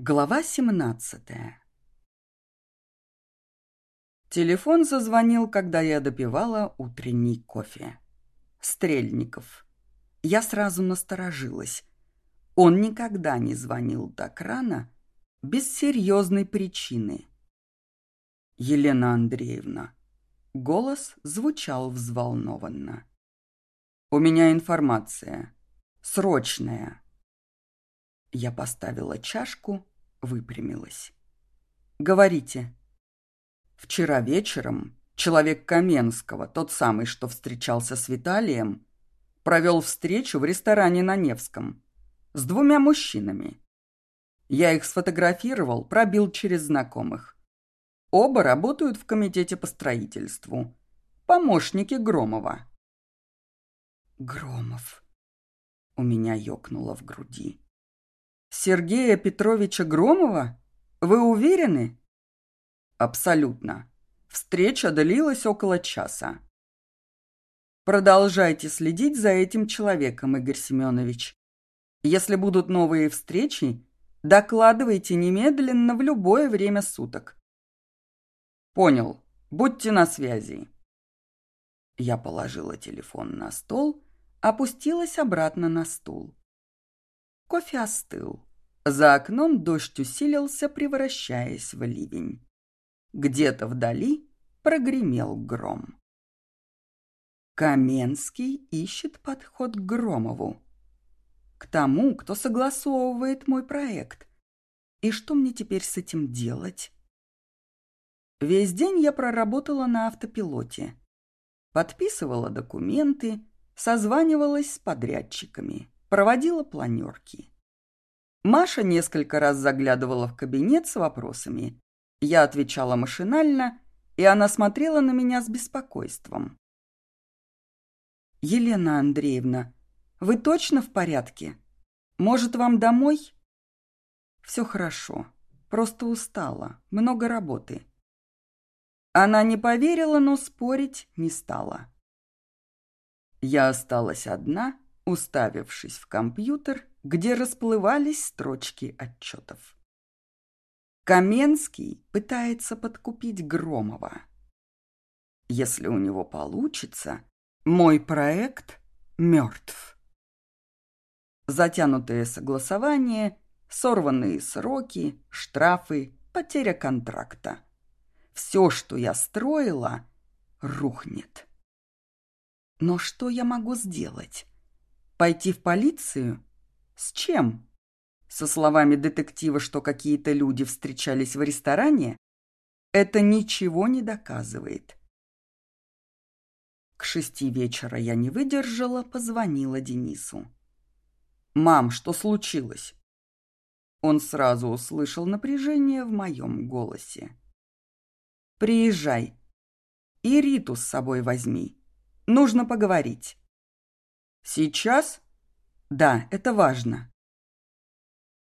Глава 17 Телефон зазвонил, когда я допивала утренний кофе. Стрельников. Я сразу насторожилась. Он никогда не звонил так рано, без серьезной причины. Елена Андреевна. Голос звучал взволнованно. «У меня информация. Срочная». Я поставила чашку, выпрямилась. «Говорите». Вчера вечером человек Каменского, тот самый, что встречался с Виталием, провел встречу в ресторане на Невском с двумя мужчинами. Я их сфотографировал, пробил через знакомых. Оба работают в комитете по строительству. Помощники Громова. Громов. У меня ёкнуло в груди. Сергея Петровича Громова? Вы уверены? Абсолютно. Встреча длилась около часа. Продолжайте следить за этим человеком, Игорь Семенович. Если будут новые встречи, докладывайте немедленно в любое время суток. Понял. Будьте на связи. Я положила телефон на стол, опустилась обратно на стул. Кофе остыл. За окном дождь усилился, превращаясь в ливень. Где-то вдали прогремел гром. Каменский ищет подход к Громову. К тому, кто согласовывает мой проект. И что мне теперь с этим делать? Весь день я проработала на автопилоте. Подписывала документы, созванивалась с подрядчиками, проводила планерки. Маша несколько раз заглядывала в кабинет с вопросами. Я отвечала машинально, и она смотрела на меня с беспокойством. «Елена Андреевна, вы точно в порядке? Может, вам домой?» «Все хорошо. Просто устала. Много работы. Она не поверила, но спорить не стала. Я осталась одна, уставившись в компьютер, где расплывались строчки отчетов. Каменский пытается подкупить Громова. Если у него получится, мой проект мертв. Затянутое согласование, сорванные сроки, штрафы, потеря контракта все, что я строила, рухнет. Но что я могу сделать? Пойти в полицию? С чем? Со словами детектива, что какие-то люди встречались в ресторане? Это ничего не доказывает. К шести вечера я не выдержала, позвонила Денису. «Мам, что случилось?» Он сразу услышал напряжение в моем голосе. Приезжай. И Риту с собой возьми. Нужно поговорить. Сейчас? Да, это важно.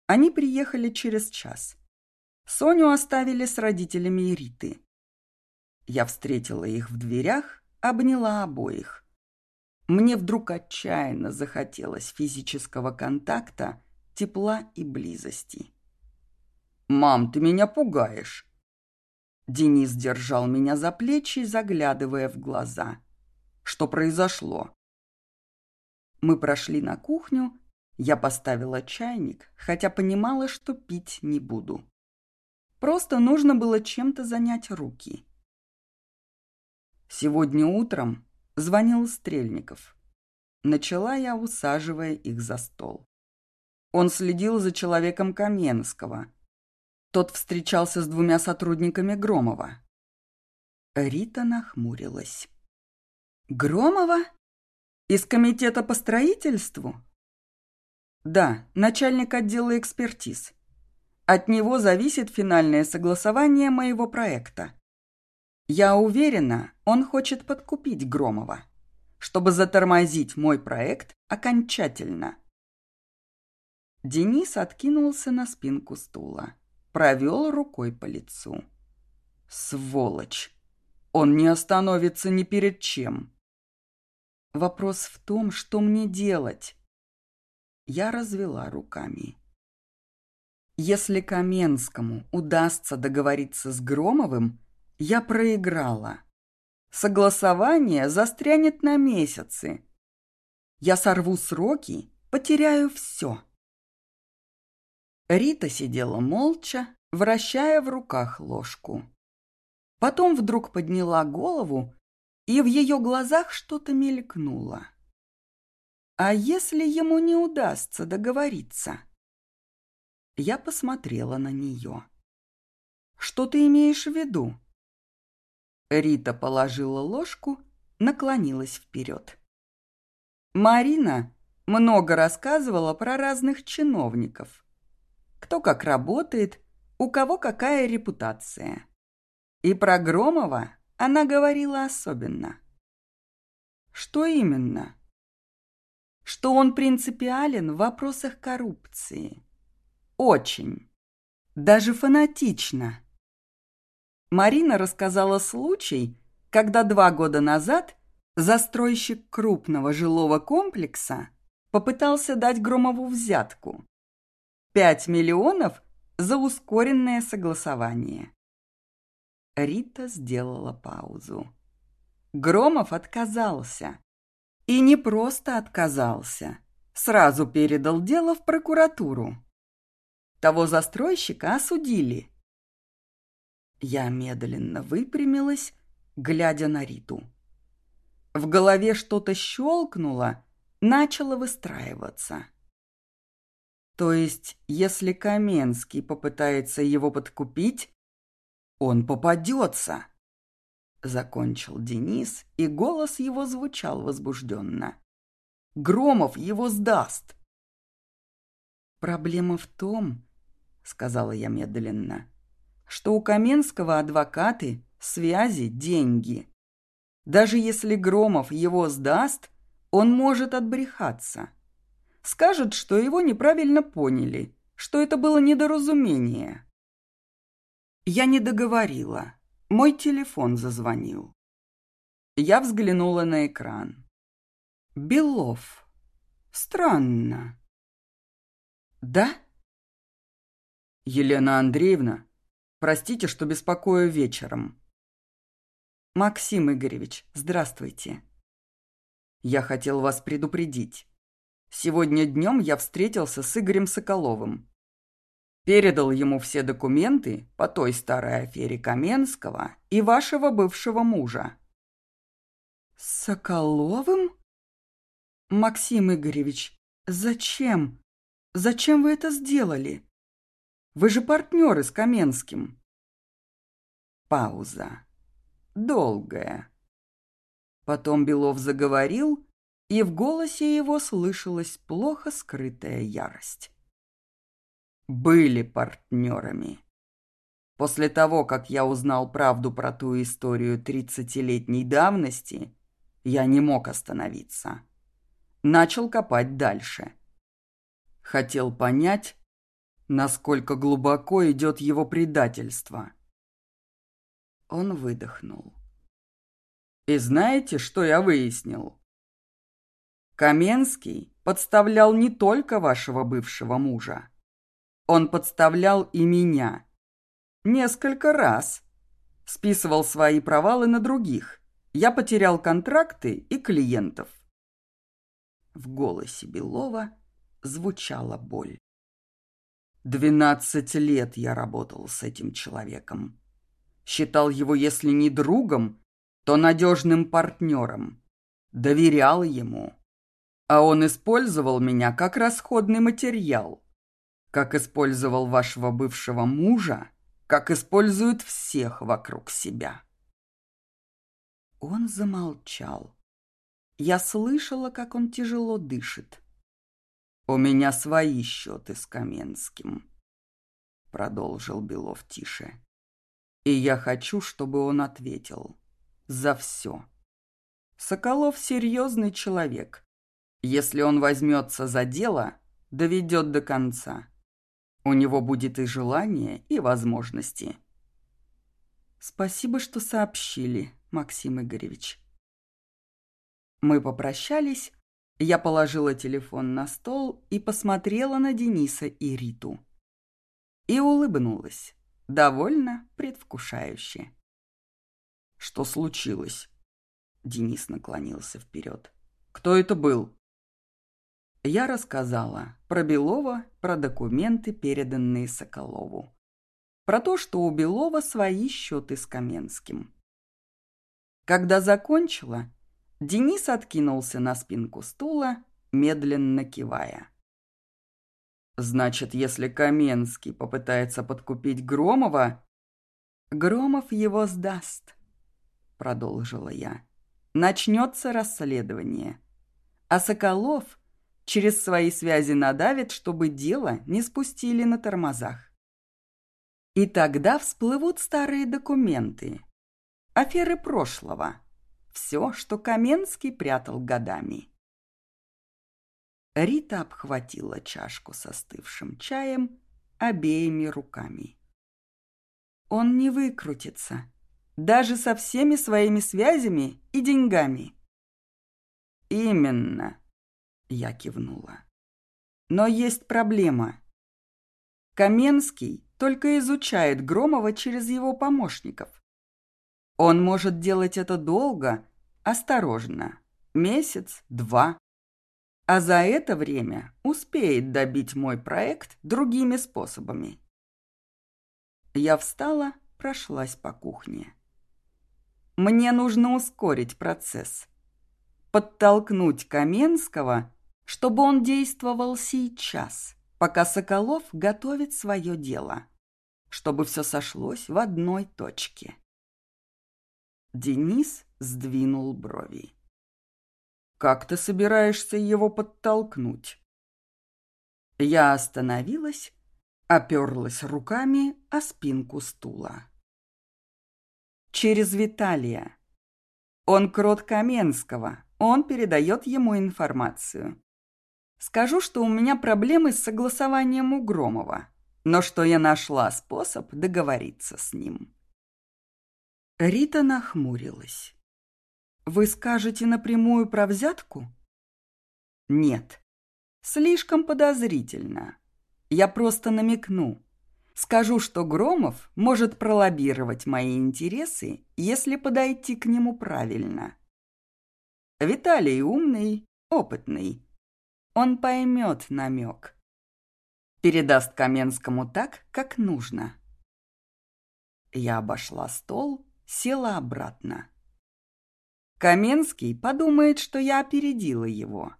Они приехали через час. Соню оставили с родителями Риты. Я встретила их в дверях, обняла обоих. Мне вдруг отчаянно захотелось физического контакта, тепла и близости. «Мам, ты меня пугаешь!» Денис держал меня за плечи, заглядывая в глаза. Что произошло? Мы прошли на кухню, я поставила чайник, хотя понимала, что пить не буду. Просто нужно было чем-то занять руки. Сегодня утром звонил Стрельников. Начала я, усаживая их за стол. Он следил за человеком Каменского – тот встречался с двумя сотрудниками Громова. Рита нахмурилась. «Громова? Из комитета по строительству?» «Да, начальник отдела экспертиз. От него зависит финальное согласование моего проекта. Я уверена, он хочет подкупить Громова, чтобы затормозить мой проект окончательно». Денис откинулся на спинку стула провел рукой по лицу. Сволочь! Он не остановится ни перед чем. Вопрос в том, что мне делать. Я развела руками. Если Каменскому удастся договориться с Громовым, я проиграла. Согласование застрянет на месяцы. Я сорву сроки, потеряю все. Рита сидела молча, вращая в руках ложку. Потом вдруг подняла голову, и в ее глазах что-то мелькнуло. А если ему не удастся договориться? Я посмотрела на нее. «Что ты имеешь в виду?» Рита положила ложку, наклонилась вперед. Марина много рассказывала про разных чиновников. Кто как работает, у кого какая репутация. И про Громова она говорила особенно. Что именно? Что он принципиален в вопросах коррупции. Очень. Даже фанатично. Марина рассказала случай, когда два года назад застройщик крупного жилого комплекса попытался дать Громову взятку. Пять миллионов за ускоренное согласование. Рита сделала паузу. Громов отказался. И не просто отказался. Сразу передал дело в прокуратуру. Того застройщика осудили. Я медленно выпрямилась, глядя на Риту. В голове что-то щелкнуло, начало выстраиваться. То есть, если Каменский попытается его подкупить, он попадется. Закончил Денис, и голос его звучал возбужденно. Громов его сдаст. Проблема в том, сказала я медленно, что у Каменского адвокаты, связи, деньги. Даже если Громов его сдаст, он может отбрехаться. Скажет, что его неправильно поняли, что это было недоразумение. Я не договорила. Мой телефон зазвонил. Я взглянула на экран. Белов. Странно. Да? «Елена Андреевна, простите, что беспокою вечером». «Максим Игоревич, здравствуйте». «Я хотел вас предупредить. Сегодня днем я встретился с Игорем Соколовым. Передал ему все документы по той старой афере Каменского и вашего бывшего мужа». «Соколовым?» «Максим Игоревич, зачем? Зачем вы это сделали?» Вы же партнеры с Каменским. Пауза. Долгая. Потом Белов заговорил, и в голосе его слышалась плохо скрытая ярость. Были партнерами. После того, как я узнал правду про ту историю тридцатилетней давности, я не мог остановиться. Начал копать дальше. Хотел понять, насколько глубоко идет его предательство. Он выдохнул. И знаете, что я выяснил? Каменский подставлял не только вашего бывшего мужа. Он подставлял и меня. Несколько раз. Списывал свои провалы на других. Я потерял контракты и клиентов. В голосе Белова звучала боль. Двенадцать лет я работал с этим человеком. Считал его, если не другом, то надежным партнером. Доверял ему. А он использовал меня как расходный материал. Как использовал вашего бывшего мужа, как использует всех вокруг себя. Он замолчал. Я слышала, как он тяжело дышит. «У меня свои счеты с Каменским», — продолжил Белов тише. «И я хочу, чтобы он ответил. За все. Соколов серьезный человек. Если он возьмется за дело, доведет до конца. У него будет и желание, и возможности». «Спасибо, что сообщили, Максим Игоревич». Мы попрощались, я положила телефон на стол и посмотрела на Дениса и Риту. и улыбнулась, довольно предвкушающе. «Что случилось?» Денис наклонился вперед. «Кто это был?» Я рассказала про Белова, про документы, переданные Соколову. Про то, что у Белова свои счеты с Каменским. Когда закончила, Денис откинулся на спинку стула, медленно кивая. «Значит, если Каменский попытается подкупить Громова...» «Громов его сдаст», — продолжила я. «Начнется расследование. А Соколов через свои связи надавит, чтобы дело не спустили на тормозах. И тогда всплывут старые документы, аферы прошлого, все, что Каменский прятал годами. Рита обхватила чашку со остывшим чаем обеими руками. Он не выкрутится, даже со всеми своими связями и деньгами. Именно, я кивнула. Но есть проблема. Каменский только изучает Громова через его помощников. Он может делать это долго, осторожно, месяц, два. А за это время успеет добить мой проект другими способами. Я встала, прошлась по кухне. Мне нужно ускорить процесс. Подтолкнуть Каменского чтобы он действовал сейчас, пока Соколов готовит свое дело, чтобы все сошлось в одной точке. Денис сдвинул брови. «Как ты собираешься его подтолкнуть?» Я остановилась, оперлась руками о спинку стула. «Через Виталия. Он крот Каменского, он передает ему информацию. Скажу, что у меня проблемы с согласованием у Громова, но что я нашла способ договориться с ним. Рита нахмурилась. «Вы скажете напрямую про взятку?» «Нет. Слишком подозрительно. Я просто намекну. Скажу, что Громов может пролоббировать мои интересы, если подойти к нему правильно. Виталий умный, опытный, он поймет намек. Передаст Каменскому так, как нужно. Я обошла стол, села обратно. Каменский подумает, что я опередила его,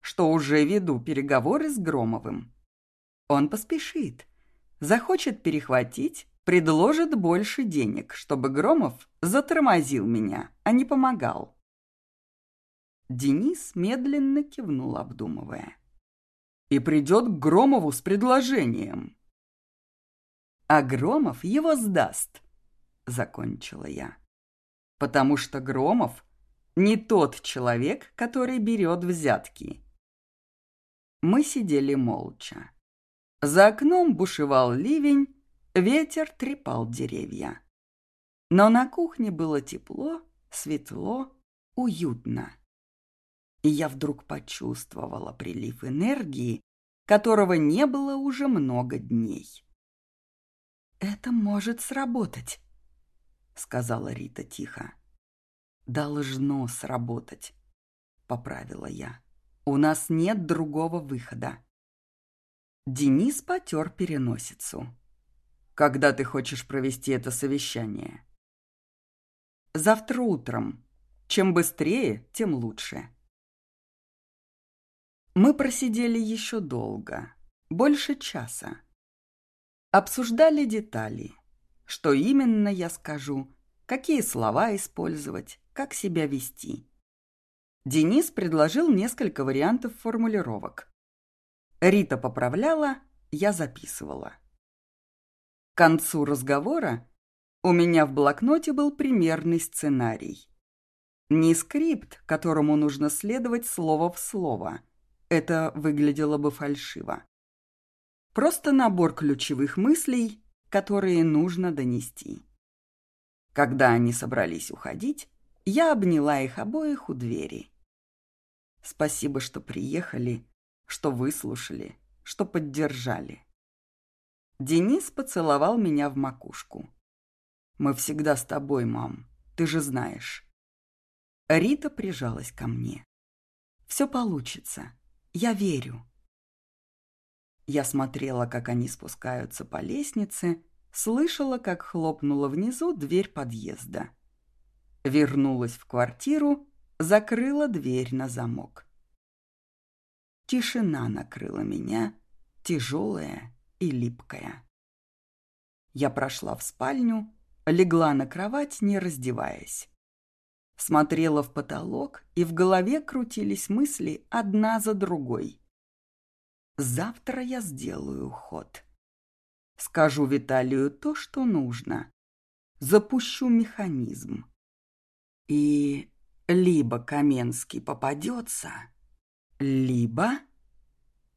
что уже веду переговоры с Громовым. Он поспешит, захочет перехватить, предложит больше денег, чтобы Громов затормозил меня, а не помогал. Денис медленно кивнул, обдумывая. «И придет к Громову с предложением». «А Громов его сдаст», — закончила я. «Потому что Громов не тот человек, который берет взятки». Мы сидели молча. За окном бушевал ливень, ветер трепал деревья. Но на кухне было тепло, светло, уютно и я вдруг почувствовала прилив энергии, которого не было уже много дней. «Это может сработать», — сказала Рита тихо. «Должно сработать», — поправила я. «У нас нет другого выхода». Денис потер переносицу. «Когда ты хочешь провести это совещание?» «Завтра утром. Чем быстрее, тем лучше». Мы просидели еще долго, больше часа. Обсуждали детали, что именно я скажу, какие слова использовать, как себя вести. Денис предложил несколько вариантов формулировок. Рита поправляла, я записывала. К концу разговора у меня в блокноте был примерный сценарий. Не скрипт, которому нужно следовать слово в слово, это выглядело бы фальшиво. Просто набор ключевых мыслей, которые нужно донести. Когда они собрались уходить, я обняла их обоих у двери. Спасибо, что приехали, что выслушали, что поддержали. Денис поцеловал меня в макушку. «Мы всегда с тобой, мам, ты же знаешь». Рита прижалась ко мне. «Все получится. Я верю». Я смотрела, как они спускаются по лестнице, слышала, как хлопнула внизу дверь подъезда. Вернулась в квартиру, закрыла дверь на замок. Тишина накрыла меня, тяжелая и липкая. Я прошла в спальню, легла на кровать, не раздеваясь. Смотрела в потолок, и в голове крутились мысли одна за другой. Завтра я сделаю ход. Скажу Виталию то, что нужно. Запущу механизм. И либо Каменский попадется, либо...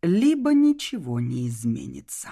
либо ничего не изменится.